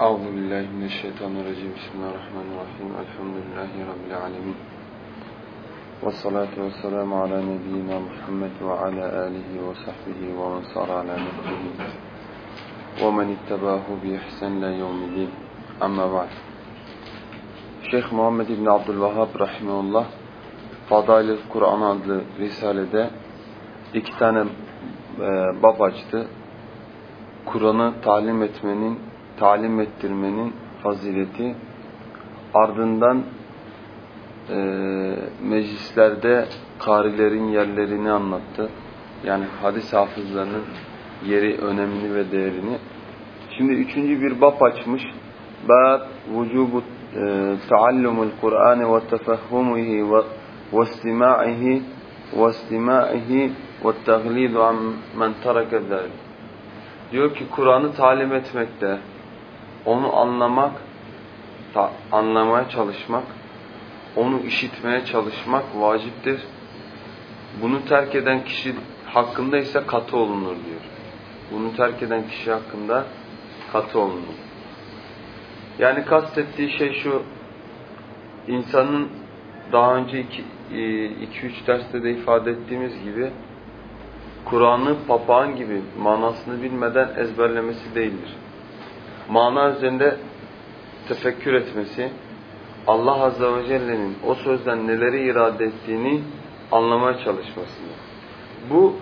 Euzu billahi mineşşeytanirracim. Bismillahirrahmanirrahim. Elhamdülillahi rabbil alamin. Ve salatu vesselam ala nebiyyina Muhammed ve ala alihi ve sahbihi ve men sar ala nehjihi ve men ittabahu bi ihsan ila yevmiddin. Amma ba'd. Şeyh Muhammed İbn Abdülvahhab rahimehullah Fadail-i Kur'an adlı risalede iki tane e, bab açtı. Kur'an'ı talim etmenin talim ettirmenin fazileti ardından e, meclislerde karilerin yerlerini anlattı. Yani hadis hafızlarının yeri, önemini ve değerini. Şimdi üçüncü bir bab açmış. Bab vücubu taallumul Kur'an ve tefahhumuhi ve istima'ihi ve istima'ihi ve taglidu an men tereke. Diyor ki Kur'an'ı talim etmekte, onu anlamak, anlamaya çalışmak, onu işitmeye çalışmak vaciptir. Bunu terk eden kişi hakkında ise katı olunur diyor. Bunu terk eden kişi hakkında katı olunur. Yani kastettiği şey şu, insanın daha önce 2-3 derste de ifade ettiğimiz gibi Kur'an'ı papağan gibi manasını bilmeden ezberlemesi değildir. Mana üzerinde tefekkür etmesi, Allah Azze ve Celle'nin o sözden neleri irade ettiğini anlamaya çalışmasıdır. Bu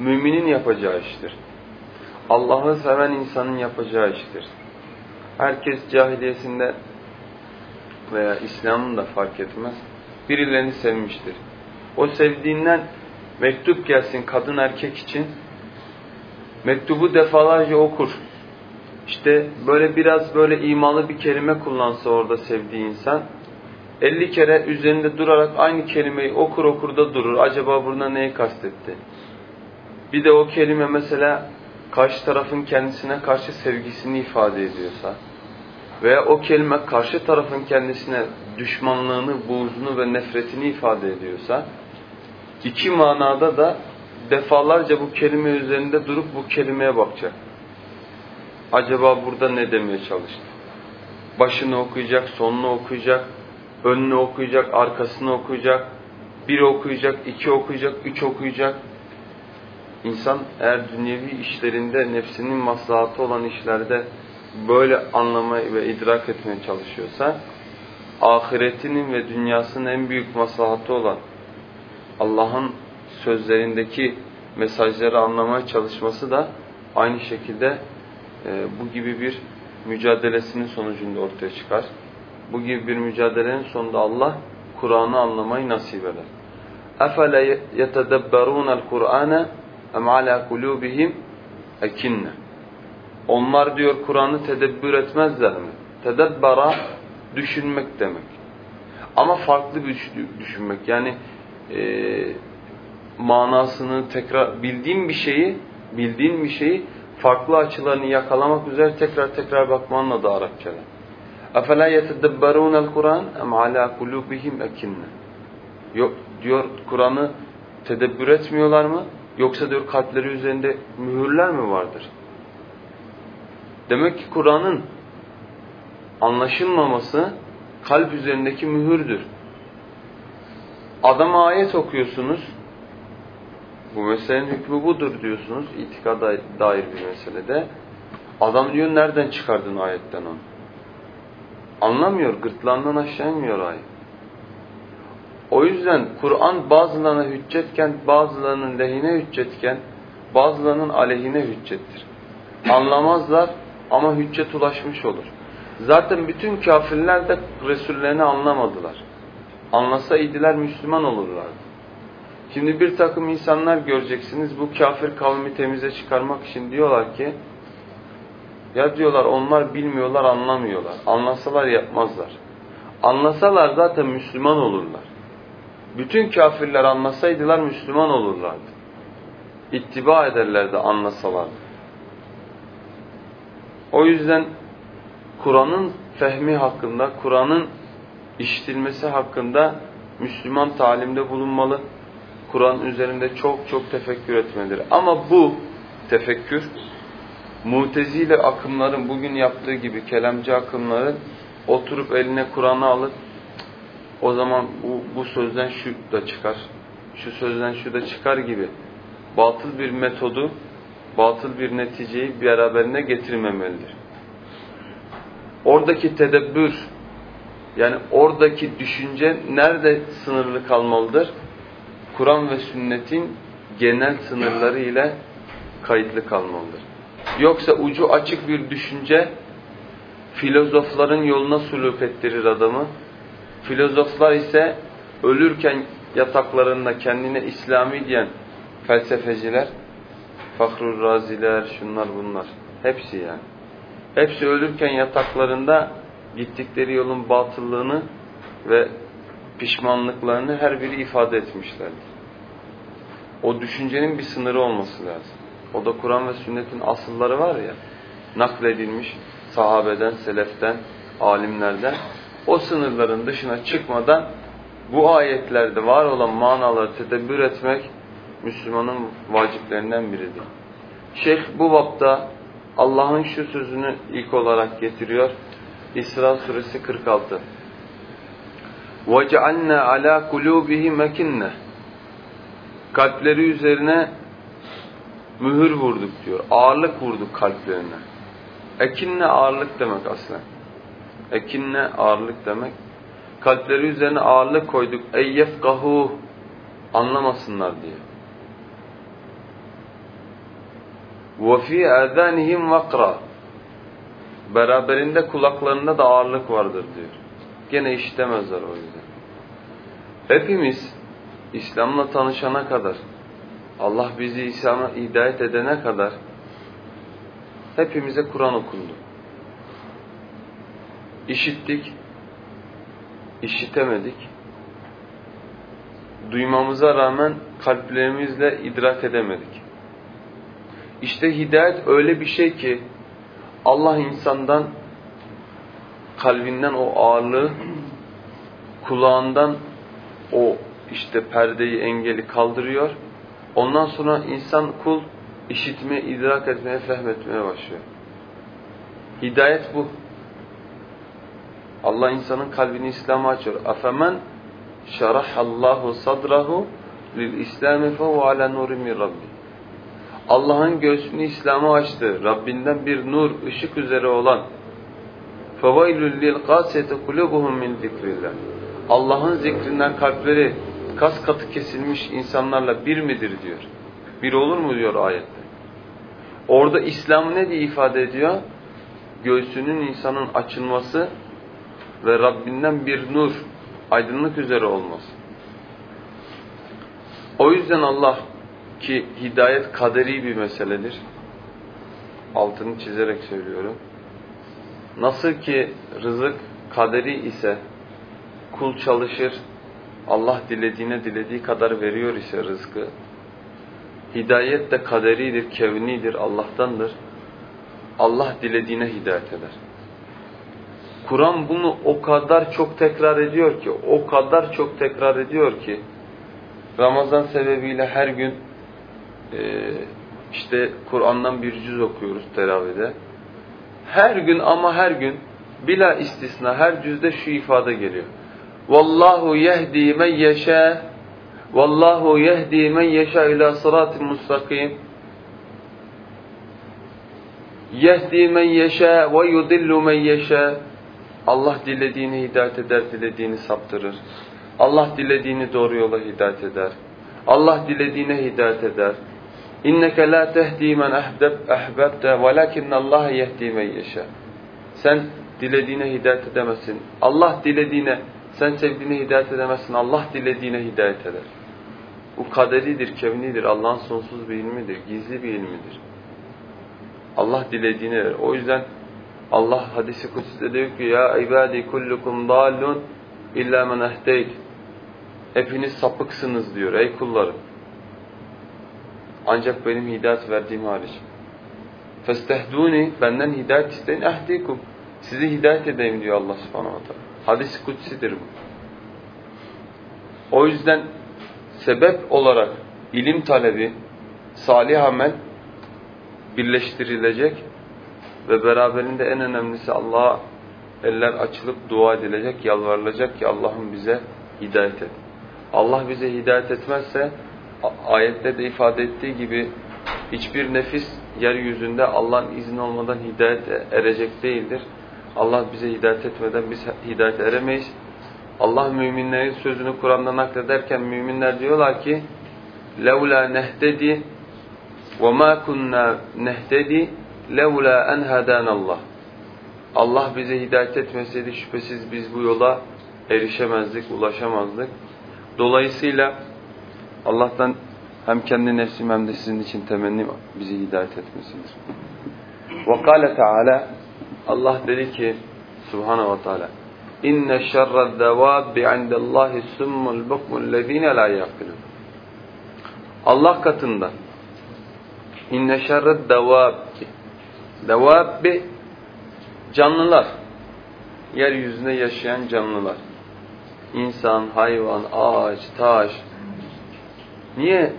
müminin yapacağı iştir. Allah'ı seven insanın yapacağı iştir. Herkes cahiliyesinde veya İslam'ın da fark etmez. Birilerini sevmiştir. O sevdiğinden mektup gelsin kadın erkek için. Mektubu defalarca okur. İşte böyle biraz böyle imalı bir kelime kullansa orada sevdiği insan 50 kere üzerinde durarak aynı kelimeyi okur okur da durur. Acaba burada neyi kastetti? Bir de o kelime mesela karşı tarafın kendisine karşı sevgisini ifade ediyorsa veya o kelime karşı tarafın kendisine düşmanlığını, buğzunu ve nefretini ifade ediyorsa iki manada da defalarca bu kelime üzerinde durup bu kelimeye bakacak. Acaba burada ne demeye çalıştı? Başını okuyacak, sonunu okuyacak, önünü okuyacak, arkasını okuyacak, bir okuyacak, iki okuyacak, üç okuyacak. İnsan eğer dünyevi işlerinde nefsinin maslahatı olan işlerde böyle anlamayı ve idrak etmeye çalışıyorsa ahiretinin ve dünyasının en büyük maslahatı olan Allah'ın sözlerindeki mesajları anlamaya çalışması da aynı şekilde bu gibi bir mücadelesinin sonucunda ortaya çıkar. Bu gibi bir mücadelenin sonunda Allah Kur'an'ı anlamayı nasip eder. اَفَلَا يَتَدَبَّرُونَ الْقُرْآنَ اَمْ عَلَى قُلُوبِهِمْ اَكِنَّ Onlar diyor Kur'an'ı tedebbür etmezler mi? Tedebbara düşünmek demek. Ama farklı bir düşünmek. Yani e, manasını tekrar bildiğin bir şeyi bildiğin bir şeyi farklı açılarını yakalamak üzere tekrar tekrar bakmanla da Arapçada. اَفَلَا يَتَدَبَّرُونَ الْقُرْآنِ اَمْ عَلَى قُلُوبِهِمْ اَكِنَّ Yok diyor Kur'an'ı tedebbür etmiyorlar mı? Yoksa diyor kalpleri üzerinde mühürler mi vardır? Demek ki Kur'an'ın anlaşılmaması kalp üzerindeki mühürdür. Adama ayet okuyorsunuz. bu meselenin hükmü budur diyorsunuz. İtikada dair bir meselede. Adam diyor nereden çıkardın ayetten onu? Anlamıyor. Gırtlağından aşağı inmiyor ayet. O yüzden Kur'an bazılarına hüccetken, bazılarının lehine hüccetken, bazılarının aleyhine hüccettir. Anlamazlar ama hüccet ulaşmış olur. Zaten bütün kafirler de Resullerini anlamadılar. Anlasaydılar Müslüman olurlardı. Şimdi bir takım insanlar göreceksiniz bu kafir kavmi temize çıkarmak için diyorlar ki ya diyorlar onlar bilmiyorlar anlamıyorlar. Anlasalar yapmazlar. Anlasalar zaten Müslüman olurlar. Bütün kafirler anlasaydılar Müslüman olurlardı. İttiba ederlerdi anlasalardı. O yüzden Kur'an'ın fehmi hakkında, Kur'an'ın işitilmesi hakkında Müslüman talimde bulunmalı. Kur'an üzerinde çok çok tefekkür etmelidir. Ama bu tefekkür Mutezile akımların bugün yaptığı gibi kelamcı akımların oturup eline Kur'an'ı alıp o zaman bu, bu sözden şu da çıkar, şu sözden şu da çıkar gibi batıl bir metodu, batıl bir neticeyi beraberine getirmemelidir. Oradaki tedebbür, yani oradaki düşünce nerede sınırlı kalmalıdır? Kur'an ve sünnetin genel sınırları ile kayıtlı kalmalıdır. Yoksa ucu açık bir düşünce filozofların yoluna suluk ettirir adamı. Filozoflar ise ölürken yataklarında kendine İslami diyen felsefeciler, Fahrur Raziler, şunlar bunlar. Hepsi yani. Hepsi ölürken yataklarında gittikleri yolun batıllığını ve pişmanlıklarını her biri ifade etmişlerdir. O düşüncenin bir sınırı olması lazım. O da Kur'an ve sünnetin asılları var ya, nakledilmiş sahabeden, seleften, alimlerden. O sınırların dışına çıkmadan bu ayetlerde var olan manaları tedebbür etmek Müslümanın vaciplerinden biridir. Şeyh bu bapta Allah'ın şu sözünü ilk olarak getiriyor. İsra suresi 46. وَجَعَلْنَا عَلَى قُلُوبِهِمْ اَكِنَّةً Kalpleri üzerine mühür vurduk diyor. Ağırlık vurduk kalplerine. Ekinne ağırlık demek aslında. Ekinne ağırlık demek. Kalpleri üzerine ağırlık koyduk. Eyyefkahu anlamasınlar diye. وَفِي اَذَانِهِمْ vakra Beraberinde kulaklarında da ağırlık vardır diyor. Gene işitemezler o yüzden. Hepimiz İslam'la tanışana kadar, Allah bizi İslam'a hidayet edene kadar hepimize Kur'an okundu. İşittik, işitemedik. Duymamıza rağmen kalplerimizle idrak edemedik. İşte hidayet öyle bir şey ki Allah insandan kalbinden o ağırlığı, kulağından o işte perdeyi, engeli kaldırıyor. Ondan sonra insan kul işitmeye, idrak etmeye, fehmetmeye başlıyor. Hidayet bu. Allah insanın kalbini İslam'a açıyor. Afemen şerahallahu sadrahu lil İslami fehu ala nurin min rabbi. Allah'ın göğsünü İslam'a açtı. Rabbinden bir nur, ışık üzere olan فَوَيْلُ لِلْقَاسِيَةِ قُلُوبُهُمْ مِنْ ذِكْرِ اللّٰهِ Allah'ın zikrinden kalpleri kas katı kesilmiş insanlarla bir midir diyor. Bir olur mu diyor ayette. Orada İslam ne diye ifade ediyor? Göğsünün insanın açılması ve Rabbinden bir nur, aydınlık üzere olması. O yüzden Allah ki hidayet kaderi bir meseledir. Altını çizerek söylüyorum. Nasıl ki rızık kaderi ise kul çalışır, Allah dilediğine dilediği kadar veriyor ise rızkı. Hidayet de kaderidir, kevnidir, Allah'tandır. Allah dilediğine hidayet eder. Kur'an bunu o kadar çok tekrar ediyor ki, o kadar çok tekrar ediyor ki, Ramazan sebebiyle her gün e, işte Kur'an'dan bir cüz okuyoruz teravide. Her gün ama her gün bila istisna her cüzde şu ifade geliyor. Vallahu yehdi men yeşâ Vallahu yehdi men yeşâ ila sıratin mustakim Yehdi men yeşâ ve yudillu men yeşâ Allah dilediğini hidayet eder, dilediğini saptırır. Allah dilediğini doğru yola hidayet eder. Allah dilediğine hidayet eder. İnneke la tehdi men ahbebte velakinne Allah yehdi men yeşâ Sen dilediğine hidayet edemezsin. Allah dilediğine sen sevdiğine hidayet edemezsin. Allah dilediğine hidayet eder. Bu kaderidir, kevnidir. Allah'ın sonsuz bir ilmidir. Gizli bir ilmidir. Allah dilediğine eder. O yüzden Allah hadisi kutside diyor ki ya ibadi kullukum dallun illa men ehdeyt. Hepiniz sapıksınız diyor ey kullarım. Ancak benim hidayet verdiğim hariç. Festehduni benden hidayet isteyin ehdikum. Sizi hidayet edeyim diyor Allah subhanahu wa. Hadis-i kutsidir bu. O yüzden sebep olarak ilim talebi, salih amel birleştirilecek ve beraberinde en önemlisi Allah'a eller açılıp dua edilecek, yalvarılacak ki Allah'ım bize hidayet et. Allah bize hidayet etmezse ayette de ifade ettiği gibi hiçbir nefis yeryüzünde Allah'ın izni olmadan hidayet erecek değildir. Allah bize hidayet etmeden biz hidayet eremeyiz. Allah müminlerin sözünü Kur'an'da naklederken müminler diyorlar ki لَوْلَا نَهْتَدِي وَمَا كُنَّا نَهْتَدِي لَوْلَا اَنْ هَدَانَ اللّٰهِ Allah bize hidayet etmeseydi şüphesiz biz bu yola erişemezdik, ulaşamazdık. Dolayısıyla Allah'tan hem kendi nefsim hem de sizin için temennim bizi hidayet etmesidir. وَقَالَ Teala Allah dedi ki Subhanahu ve Teala İnne şerred devabbi indallahi summul bukmul lezine la yaqilun. Allah katında İnne şerred devabbi Devabbi canlılar. Yeryüzünde yaşayan canlılar. İnsan, hayvan, ağaç, taş. Niye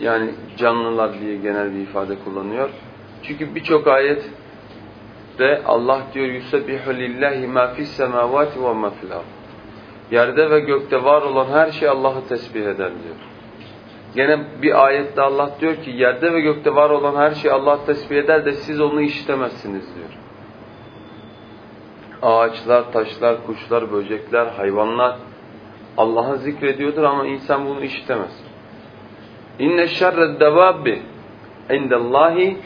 yani canlılar diye genel bir ifade kullanıyor? Çünkü birçok ayet de Allah diyor yusabbihu lillahi ma fis semavati ve ma fil. Yerde ve gökte var olan her şey Allah'ı tesbih eder diyor. Gene bir ayette Allah diyor ki yerde ve gökte var olan her şey Allah tesbih eder de siz onu işitemezsiniz diyor. Ağaçlar, taşlar, kuşlar, böcekler, hayvanlar Allah'ı zikrediyordur ama insan bunu işitemez. İnne şerred devabbi indallahi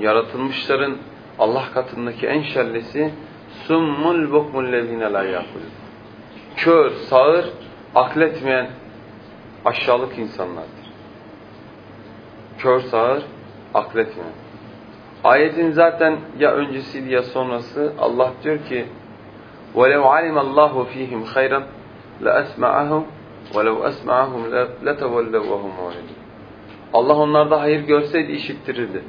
yaratılmışların Allah katındaki en şerlisi summul bukmul lezine la yakulun. Kör, sağır, akletmeyen aşağılık insanlardır. Kör, sağır, akletmeyen. Ayetin zaten ya öncesiydi ya sonrası Allah diyor ki وَلَوْ عَلِمَ اللّٰهُ ف۪يهِمْ خَيْرًا لَأَسْمَعَهُمْ وَلَوْ أَسْمَعَهُمْ لَتَوَلَّوْا وَهُمْ مُعْرِدُونَ Allah onlarda hayır görseydi işittirirdi.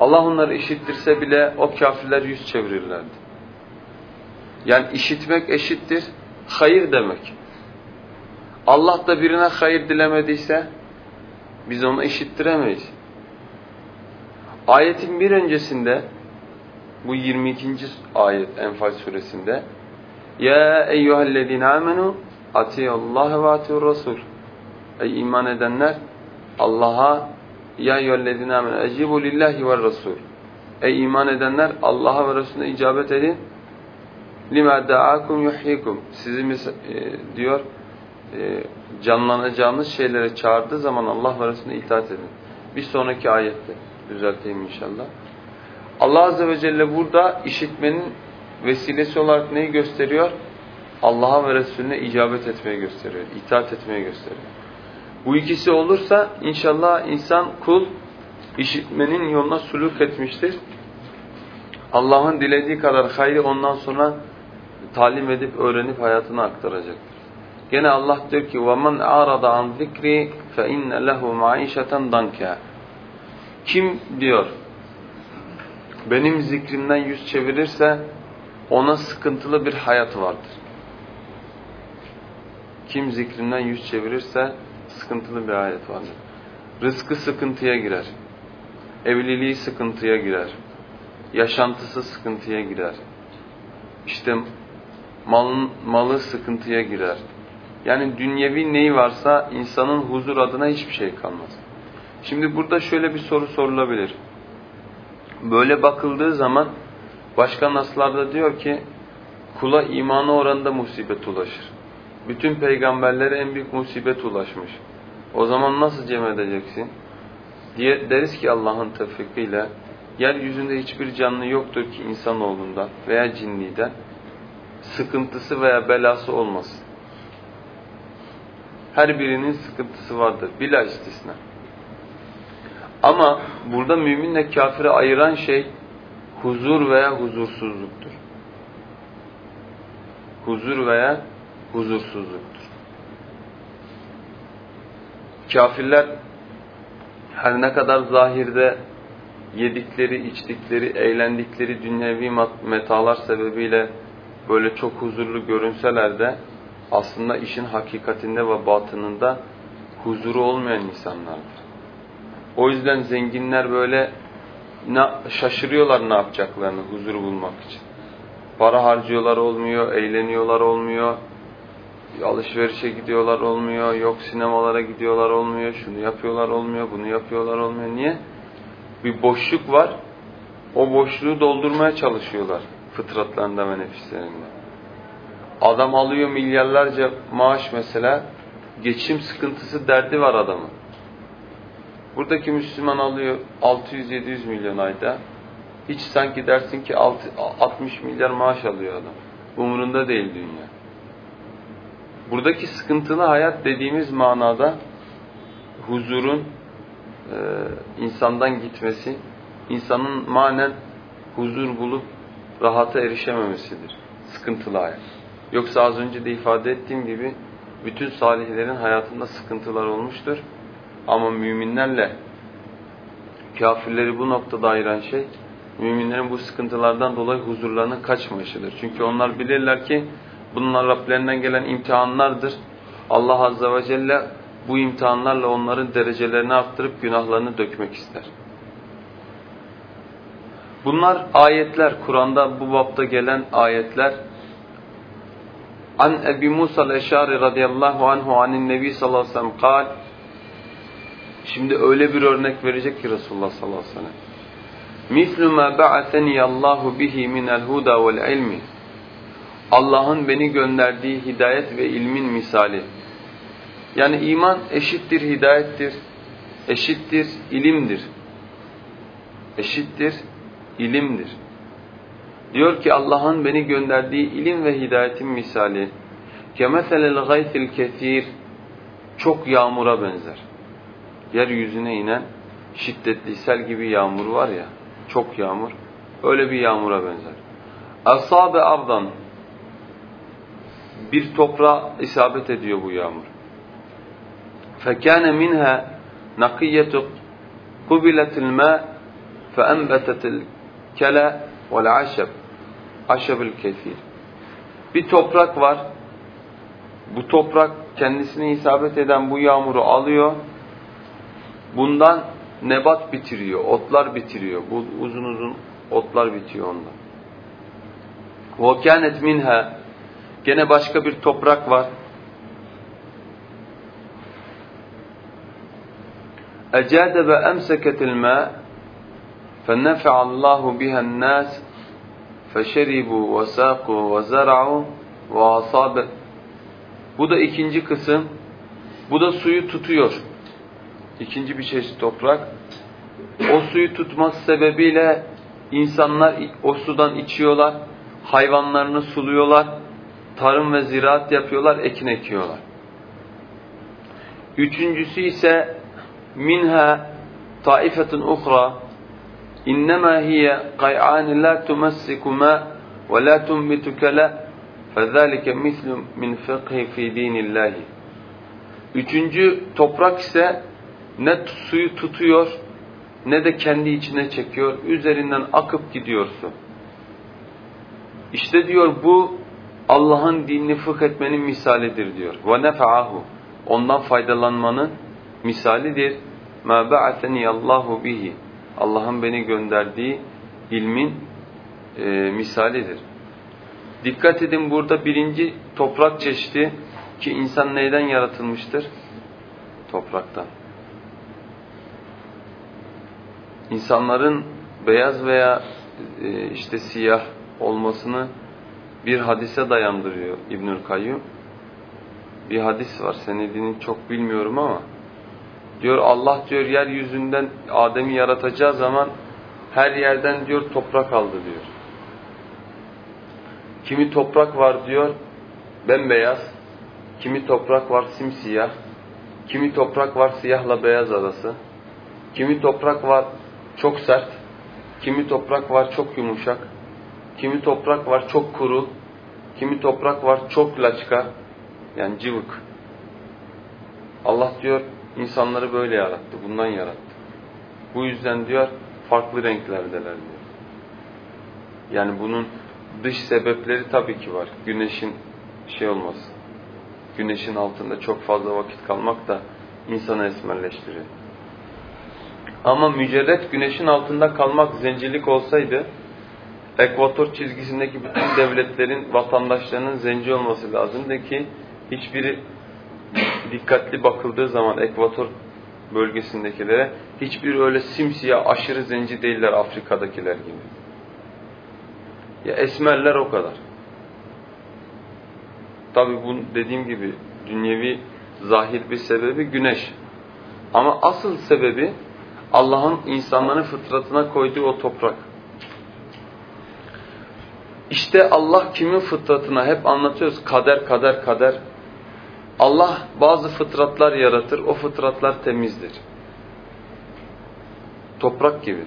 Allah onları işittirse bile o kafirler yüz çevirirlerdi. Yani işitmek eşittir, hayır demek. Allah da birine hayır dilemediyse biz onu işittiremeyiz. Ayetin bir öncesinde bu 22. ayet Enfal suresinde Ya eyyühellezine amenu atiyallahu ve atiyur rasul Ey iman edenler Allah'a ya eyyühellezine amenu ecibu lillahi ve rasul Ey iman edenler Allah'a ve Resulüne icabet edin lima da'akum yuhyikum sizi e, diyor e, canlanacağınız şeylere çağırdığı zaman Allah ve Resulüne itaat edin. Bir sonraki ayette düzelteyim inşallah. Allah Azze ve Celle burada işitmenin vesilesi olarak neyi gösteriyor? Allah'a ve Resulüne icabet etmeye gösteriyor, itaat etmeye gösteriyor. Bu ikisi olursa inşallah insan kul işitmenin yoluna suluk etmiştir. Allah'ın dilediği kadar hayrı ondan sonra talim edip öğrenip hayatına aktaracaktır. Gene Allah diyor ki وَمَنْ أَعْرَضَ عَنْ ذِكْرِ فَاِنَّ لَهُ مَعِيشَةً دَنْكَ Kim diyor benim zikrimden yüz çevirirse ona sıkıntılı bir hayat vardır. Kim zikrimden yüz çevirirse sıkıntılı bir hayat vardır. Rızkı sıkıntıya girer. Evliliği sıkıntıya girer. Yaşantısı sıkıntıya girer. İşte malın, malı sıkıntıya girer. Yani dünyevi neyi varsa insanın huzur adına hiçbir şey kalmaz. Şimdi burada şöyle bir soru sorulabilir. Böyle bakıldığı zaman başka naslarda diyor ki kula imanı oranında musibet ulaşır. Bütün peygamberlere en büyük musibet ulaşmış. O zaman nasıl cem edeceksin? Diye deriz ki Allah'ın tevfikiyle yeryüzünde hiçbir canlı yoktur ki insanoğlunda veya cinniden sıkıntısı veya belası olmasın. Her birinin sıkıntısı vardır. Bila istisna. Ama burada müminle kafiri ayıran şey huzur veya huzursuzluktur. Huzur veya huzursuzluktur. Kafirler her ne kadar zahirde yedikleri, içtikleri, eğlendikleri dünyevi metalar sebebiyle böyle çok huzurlu görünseler de aslında işin hakikatinde ve batınında huzuru olmayan insanlardır. O yüzden zenginler böyle şaşırıyorlar ne yapacaklarını huzur bulmak için. Para harcıyorlar olmuyor, eğleniyorlar olmuyor, alışverişe gidiyorlar olmuyor, yok sinemalara gidiyorlar olmuyor, şunu yapıyorlar olmuyor, bunu yapıyorlar olmuyor. Niye? Bir boşluk var, o boşluğu doldurmaya çalışıyorlar fıtratlarında ve nefislerinde. Adam alıyor milyarlarca maaş mesela, geçim sıkıntısı derdi var adamın. Buradaki Müslüman alıyor 600-700 milyon ayda. Hiç sanki dersin ki 60 milyar maaş alıyor adam. Umurunda değil dünya. Buradaki sıkıntılı hayat dediğimiz manada huzurun e, insandan gitmesi, insanın manen huzur bulup rahata erişememesidir. Sıkıntılı hayat. Yoksa az önce de ifade ettiğim gibi bütün salihlerin hayatında sıkıntılar olmuştur. Ama müminlerle kafirleri bu noktada ayıran şey, müminlerin bu sıkıntılardan dolayı huzurlarının kaçmayışıdır. Çünkü onlar bilirler ki bunlar Rablerinden gelen imtihanlardır. Allah Azze ve Celle bu imtihanlarla onların derecelerini arttırıp günahlarını dökmek ister. Bunlar ayetler, Kur'an'da bu bapta gelen ayetler. An Ebi Musa el-Eşari radıyallahu anhu anin Nebi sallallahu aleyhi ve sellem kal. Şimdi öyle bir örnek verecek ki Resulullah sallallahu aleyhi ve sellem. Mislu ma ba'athani bihi min el-huda vel ilmi. Allah'ın beni gönderdiği hidayet ve ilmin misali. Yani iman eşittir hidayettir, eşittir ilimdir. Eşittir ilimdir. Diyor ki Allah'ın beni gönderdiği ilim ve hidayetin misali. Kemeselel gaysil kesir çok yağmura benzer. Yeryüzüne inen şiddetli sel gibi yağmur var ya, çok yağmur, öyle bir yağmura benzer. Asabe abdan bir toprağa isabet ediyor bu yağmur. فَكَانَ مِنْهَا نَقِيَّةُ قُبِلَتِ الْمَاءِ فَاَنْبَتَتِ الْكَلَى وَالْعَشَبِ عَشَبِ الْكَثِيرِ Bir toprak var. Bu toprak kendisine isabet eden bu yağmuru alıyor. Bundan nebat bitiriyor, otlar bitiriyor. Bu uzun uzun otlar bitiyor ondan. وَكَانَتْ مِنْهَا Gene başka bir toprak var. Ecade ve emseketil ma fennefe'allahu bihen nas feşeribu ve saqu ve zer'u ve asabe Bu da ikinci kısım. Bu da suyu tutuyor. İkinci bir çeşit toprak. O suyu tutması sebebiyle insanlar o sudan içiyorlar, hayvanlarını suluyorlar, tarım ve ziraat yapıyorlar, ekin ekiyorlar. Üçüncüsü ise minha taifetun uhra innema hiye qay'an la tumassiku ma ve la tunbitu kala fezalike mislu min fıkhi fi dinillahi. Üçüncü toprak ise ne suyu tutuyor ne de kendi içine çekiyor. Üzerinden akıp gidiyorsun. İşte diyor bu Allah'ın dinini fıkh etmenin misalidir diyor. Nefa'ahu. Ondan faydalanmanın misalidir. Ma ba'athani Allahu bihi. Allah'ın beni gönderdiği ilmin e, misalidir. Dikkat edin burada birinci toprak çeşidi ki insan neyden yaratılmıştır? Topraktan. İnsanların beyaz veya e, işte siyah olmasını bir hadise dayandırıyor İbnül Kayyum. Bir hadis var senedini çok bilmiyorum ama diyor Allah diyor yeryüzünden Adem'i yaratacağı zaman her yerden diyor toprak aldı diyor. Kimi toprak var diyor bembeyaz, kimi toprak var simsiyah, kimi toprak var siyahla beyaz arası, kimi toprak var çok sert, kimi toprak var çok yumuşak, kimi toprak var çok kuru, kimi toprak var çok laçka, yani cıvık. Allah diyor insanları böyle yarattı, bundan yarattı. Bu yüzden diyor farklı renklerdeler diyor. Yani bunun dış sebepleri tabii ki var. Güneşin şey olması, güneşin altında çok fazla vakit kalmak da insanı esmerleştiriyor. Ama mücerret güneşin altında kalmak zencilik olsaydı ekvator çizgisindeki bütün devletlerin vatandaşlarının zenci olması lazımdı ki hiçbiri dikkatli bakıldığı zaman ekvator bölgesindekilere hiçbir öyle simsiyah aşırı zenci değiller Afrika'dakiler gibi. Ya esmerler o kadar. Tabi bu dediğim gibi dünyevi zahir bir sebebi güneş. Ama asıl sebebi Allah'ın insanların fıtratına koyduğu o toprak. İşte Allah kimin fıtratına hep anlatıyoruz kader kader kader. Allah bazı fıtratlar yaratır. O fıtratlar temizdir. Toprak gibi.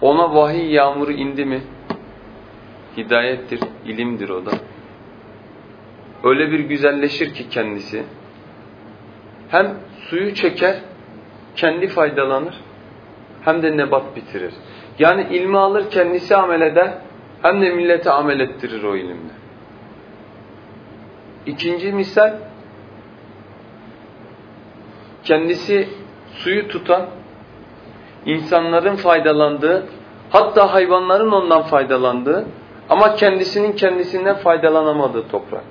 Ona vahiy yağmuru indi mi? Hidayettir, ilimdir o da. Öyle bir güzelleşir ki kendisi. Hem suyu çeker, kendi faydalanır, hem de nebat bitirir. Yani ilmi alır kendisi amel eder, hem de millete amel ettirir o ilimle. İkinci misal, kendisi suyu tutan, insanların faydalandığı, hatta hayvanların ondan faydalandığı ama kendisinin kendisinden faydalanamadığı toprak.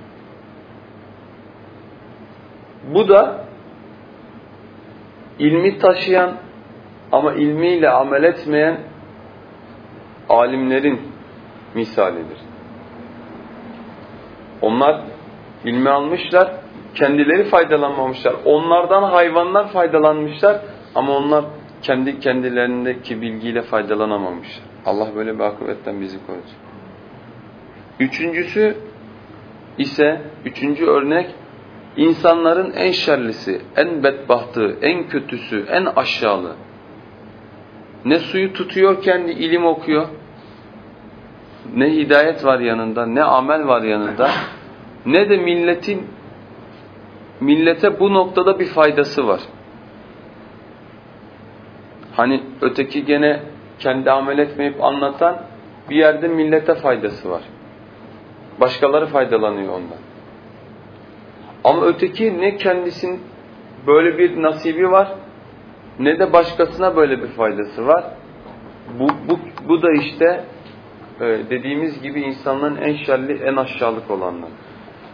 Bu da ilmi taşıyan ama ilmiyle amel etmeyen alimlerin misalidir. Onlar ilmi almışlar, kendileri faydalanmamışlar. Onlardan hayvanlar faydalanmışlar ama onlar kendi kendilerindeki bilgiyle faydalanamamışlar. Allah böyle bir akıbetten bizi korusun. Üçüncüsü ise, üçüncü örnek insanların en şerlisi, en bedbahtı, en kötüsü, en aşağılığı. Ne suyu tutuyor kendi ilim okuyor, ne hidayet var yanında, ne amel var yanında, ne de milletin millete bu noktada bir faydası var. Hani öteki gene kendi amel etmeyip anlatan bir yerde millete faydası var. Başkaları faydalanıyor ondan. Ama öteki ne kendisinin böyle bir nasibi var ne de başkasına böyle bir faydası var. Bu, bu, bu da işte dediğimiz gibi insanların en şerli, en aşağılık olanlar.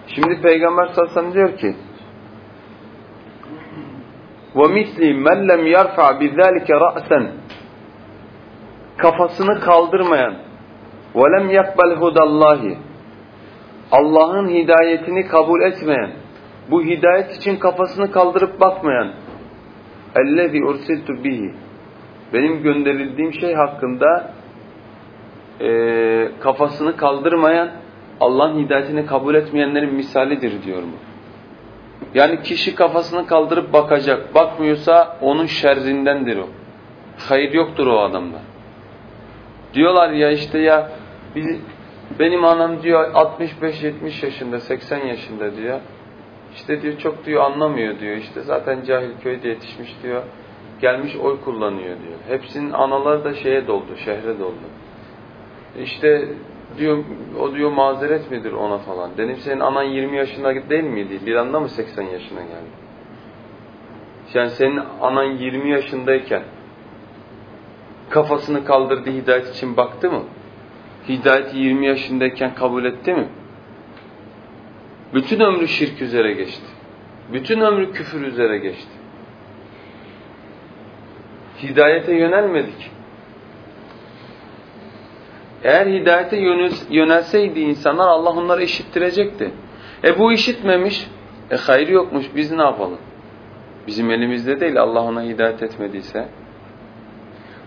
Şimdi Peygamber sallallahu aleyhi ve sellem diyor ki وَمِثْلِ مَنْ لَمْ يَرْفَعْ بِذَٰلِكَ رَأْسًا Kafasını kaldırmayan وَلَمْ يَقْبَلْ هُدَ اللّٰهِ Allah'ın hidayetini kabul etmeyen bu hidayet için kafasını kaldırıp bakmayan اَلَّذِي اُرْسِلْتُ بِهِ Benim gönderildiğim şey hakkında e, kafasını kaldırmayan Allah'ın hidayetini kabul etmeyenlerin misalidir diyor mu? Yani kişi kafasını kaldırıp bakacak. Bakmıyorsa onun şerrindendir o. Hayır yoktur o adamda. Diyorlar ya işte ya benim anam diyor 65-70 yaşında 80 yaşında diyor. İşte diyor çok diyor anlamıyor diyor. İşte zaten cahil köyde yetişmiş diyor. Gelmiş oy kullanıyor diyor. Hepsinin anaları da şeye doldu, şehre doldu. İşte diyor o diyor mazeret midir ona falan. Dedim senin anan 20 yaşında değil miydi? Bir anda mı 80 yaşına geldi? Yani senin anan 20 yaşındayken kafasını kaldırdı hidayet için baktı mı? Hidayeti 20 yaşındayken kabul etti mi? Bütün ömrü şirk üzere geçti. Bütün ömrü küfür üzere geçti. Hidayete yönelmedik. Eğer hidayete yönelseydi insanlar Allah onları işittirecekti. E bu işitmemiş, e hayır yokmuş biz ne yapalım? Bizim elimizde değil Allah ona hidayet etmediyse.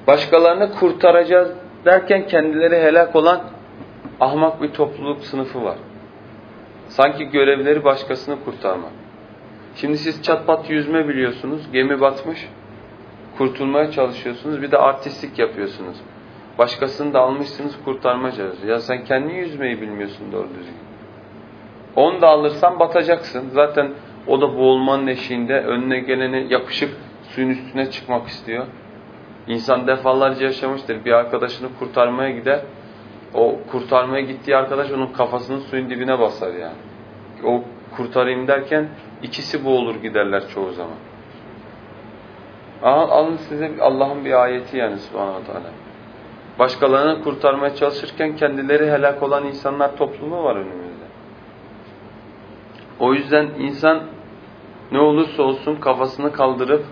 Başkalarını kurtaracağız derken kendileri helak olan ahmak bir topluluk sınıfı var. Sanki görevleri başkasını kurtarmak. Şimdi siz çatpat yüzme biliyorsunuz, gemi batmış, kurtulmaya çalışıyorsunuz, bir de artistlik yapıyorsunuz. Başkasını da almışsınız kurtarma çalışıyorsunuz. Ya sen kendi yüzmeyi bilmiyorsun doğru düzgün. Onu da alırsan batacaksın. Zaten o da boğulmanın eşiğinde önüne geleni yapışıp suyun üstüne çıkmak istiyor. İnsan defalarca yaşamıştır. Bir arkadaşını kurtarmaya gider. O kurtarmaya gittiği arkadaş onun kafasını suyun dibine basar yani. O kurtarayım derken ikisi boğulur giderler çoğu zaman. alın size Allah'ın bir ayeti yani subhanahu teala. Başkalarını kurtarmaya çalışırken kendileri helak olan insanlar toplumu var önümüzde. O yüzden insan ne olursa olsun kafasını kaldırıp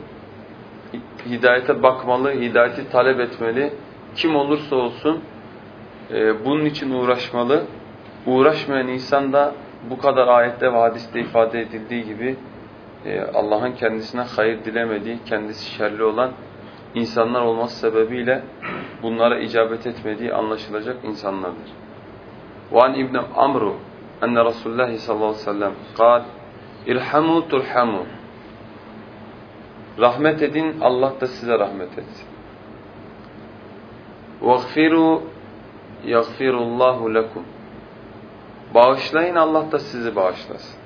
hidayete bakmalı, hidayeti talep etmeli. Kim olursa olsun e, bunun için uğraşmalı. Uğraşmayan insan da bu kadar ayette ve hadiste ifade edildiği gibi e, Allah'ın kendisine hayır dilemediği, kendisi şerli olan insanlar olması sebebiyle bunlara icabet etmediği anlaşılacak insanlardır. وعن ابن عمرو أن رسول الله صلى الله عليه وسلم قال irhamu turhamu Rahmet edin, Allah da size rahmet etsin. وَغْفِرُوا يَغْفِرُ اللّٰهُ لَكُمْ Bağışlayın, Allah da sizi bağışlasın.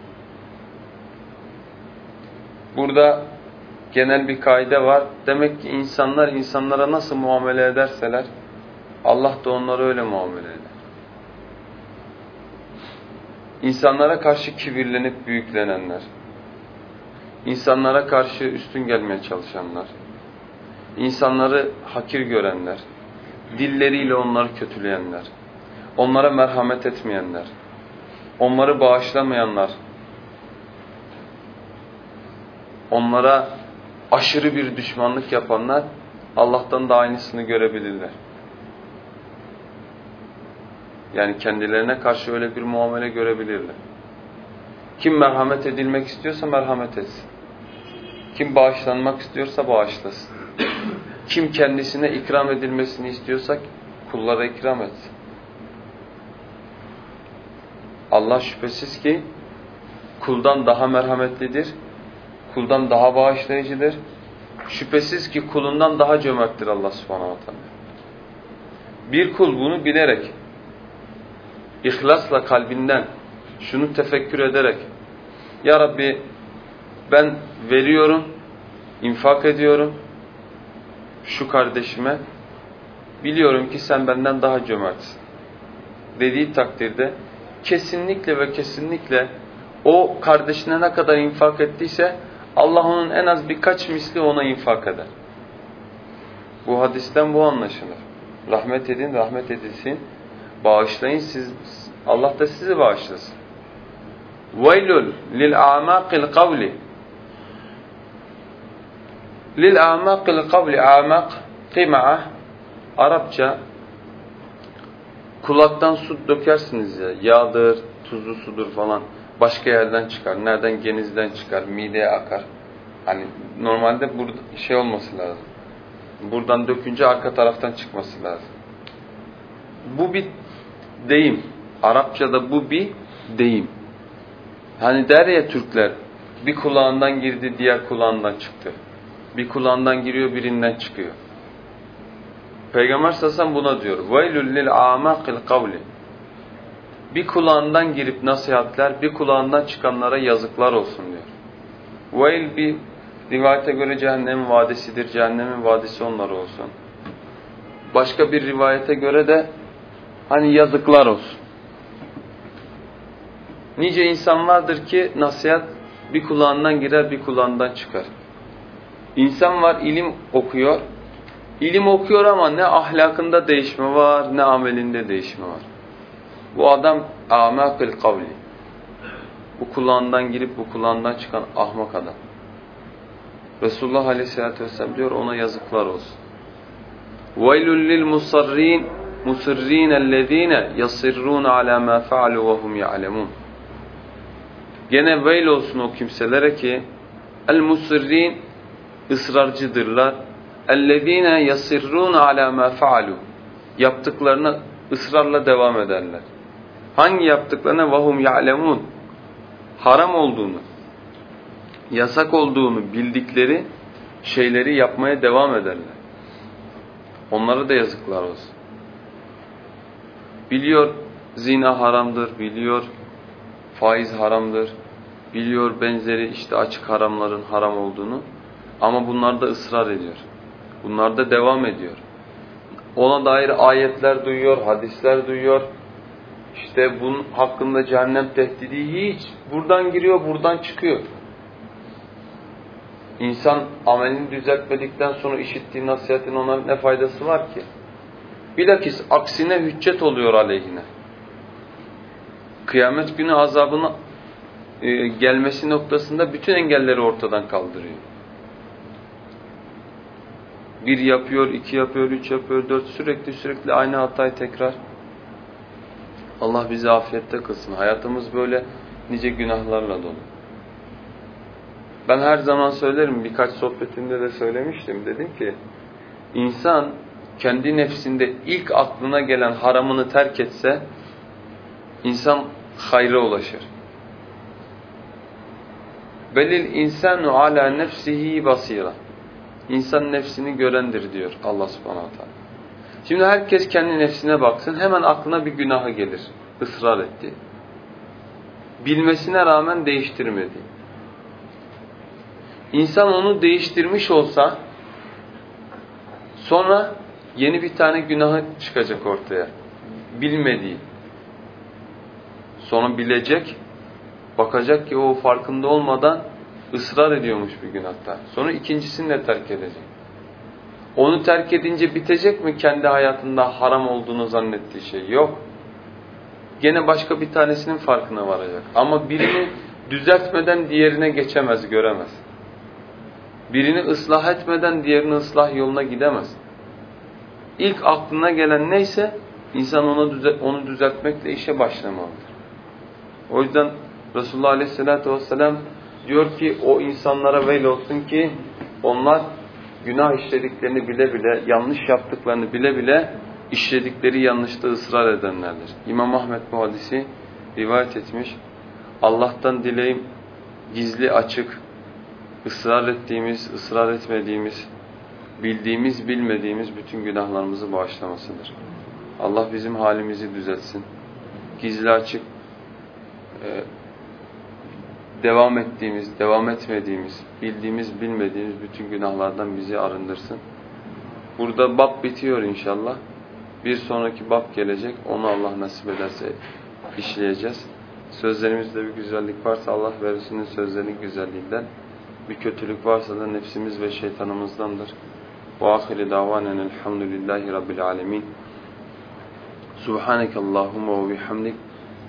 Burada genel bir kaide var. Demek ki insanlar insanlara nasıl muamele ederseler Allah da onları öyle muamele eder. İnsanlara karşı kibirlenip büyüklenenler, insanlara karşı üstün gelmeye çalışanlar, insanları hakir görenler, dilleriyle onları kötüleyenler, onlara merhamet etmeyenler, onları bağışlamayanlar, onlara aşırı bir düşmanlık yapanlar Allah'tan da aynısını görebilirler. Yani kendilerine karşı öyle bir muamele görebilirler. Kim merhamet edilmek istiyorsa merhamet etsin. Kim bağışlanmak istiyorsa bağışlasın. Kim kendisine ikram edilmesini istiyorsa kullara ikram etsin. Allah şüphesiz ki kuldan daha merhametlidir, kuldan daha bağışlayıcıdır. Şüphesiz ki kulundan daha cömerttir Allah subhanahu teala. Bir kul bunu bilerek, ihlasla kalbinden şunu tefekkür ederek Ya Rabbi ben veriyorum, infak ediyorum şu kardeşime biliyorum ki sen benden daha cömertsin dediği takdirde kesinlikle ve kesinlikle o kardeşine ne kadar infak ettiyse Allah onun en az birkaç misli ona infak eder. Bu hadisten bu anlaşılır. Rahmet edin, rahmet edilsin. Bağışlayın, siz Allah da sizi bağışlasın. A'maqil kavli Lil a'maqil kavli a'maq kıma'a Arapça kulaktan su dökersiniz ya, yağdır, tuzlu sudur falan Başka yerden çıkar. Nereden? Genizden çıkar. Mideye akar. Hani normalde burada şey olması lazım. Buradan dökünce arka taraftan çıkması lazım. Bu bir deyim. Arapçada bu bir deyim. Hani der ya Türkler bir kulağından girdi diğer kulağından çıktı. Bir kulağından giriyor birinden çıkıyor. Peygamber sallallahu buna diyor. وَيْلُ لِلْعَامَقِ الْقَوْلِ bir kulağından girip nasihatler, bir kulağından çıkanlara yazıklar olsun diyor. Veil bir rivayete göre cehennemin vadisidir, cehennemin vadisi onlar olsun. Başka bir rivayete göre de hani yazıklar olsun. Nice insan vardır ki nasihat bir kulağından girer bir kulağından çıkar. İnsan var ilim okuyor. İlim okuyor ama ne ahlakında değişme var ne amelinde değişme var. Bu adam amakıl kavli. Bu kulağından girip bu kulağından çıkan ahmak adam. Resulullah Aleyhisselatü Vesselam diyor ona yazıklar olsun. وَيْلُ لِلْمُصَرِّينَ مُسِرِّينَ الَّذ۪ينَ يَصِرُّونَ عَلَى مَا فَعَلُوا وَهُمْ يَعْلَمُونَ Gene veil olsun o kimselere ki el-musirrin ısrarcıdırlar. اَلَّذ۪ينَ يَصِرُّونَ عَلَى مَا فَعَلُوا Yaptıklarına ısrarla devam ederler. hangi yaptıklarına vahum ya'lemun haram olduğunu, yasak olduğunu bildikleri şeyleri yapmaya devam ederler. Onlara da yazıklar olsun. Biliyor zina haramdır, biliyor faiz haramdır, biliyor benzeri işte açık haramların haram olduğunu ama bunlar da ısrar ediyor. Bunlar da devam ediyor. Ona dair ayetler duyuyor, hadisler duyuyor işte bunun hakkında cehennem tehdidi hiç buradan giriyor, buradan çıkıyor. İnsan amelini düzeltmedikten sonra işittiği nasihatin ona ne faydası var ki? Bilakis aksine hüccet oluyor aleyhine. Kıyamet günü azabının e, gelmesi noktasında bütün engelleri ortadan kaldırıyor. Bir yapıyor, iki yapıyor, üç yapıyor, dört sürekli sürekli aynı hatayı tekrar. Allah bizi afiyette kılsın. Hayatımız böyle nice günahlarla dolu. Ben her zaman söylerim, birkaç sohbetimde de söylemiştim. Dedim ki, insan kendi nefsinde ilk aklına gelen haramını terk etse, insan hayra ulaşır. Belil insanu ala nefsihi basira. İnsan nefsini görendir diyor Allah subhanahu teala. Şimdi herkes kendi nefsine baksın, hemen aklına bir günahı gelir. ısrar etti. Bilmesine rağmen değiştirmedi. İnsan onu değiştirmiş olsa, sonra yeni bir tane günahı çıkacak ortaya. Bilmediği. Sonra bilecek, bakacak ki o farkında olmadan ısrar ediyormuş bir günahta. Sonra ikincisini de terk edecek. Onu terk edince bitecek mi kendi hayatında haram olduğunu zannettiği şey? Yok. Gene başka bir tanesinin farkına varacak. Ama birini düzeltmeden diğerine geçemez, göremez. Birini ıslah etmeden diğerini ıslah yoluna gidemez. İlk aklına gelen neyse insan ona düzelt, onu düzeltmekle işe başlamalıdır. O yüzden Resulullah Aleyhisselatü Vesselam diyor ki o insanlara veil olsun ki onlar günah işlediklerini bile bile, yanlış yaptıklarını bile bile işledikleri yanlışta ısrar edenlerdir. İmam Ahmet bu hadisi rivayet etmiş. Allah'tan dileyim gizli açık, ısrar ettiğimiz, ısrar etmediğimiz, bildiğimiz, bilmediğimiz bütün günahlarımızı bağışlamasıdır. Allah bizim halimizi düzeltsin. Gizli açık, e, devam ettiğimiz, devam etmediğimiz, bildiğimiz, bilmediğimiz bütün günahlardan bizi arındırsın. Burada bab bitiyor inşallah. Bir sonraki bab gelecek. Onu Allah nasip ederse işleyeceğiz. Sözlerimizde bir güzellik varsa Allah ve Resulünün sözlerinin güzelliğinden, bir kötülük varsa da nefsimiz ve şeytanımızdandır. Ve ahiri davanen elhamdülillahi rabbil alemin. Subhaneke Allahumma ve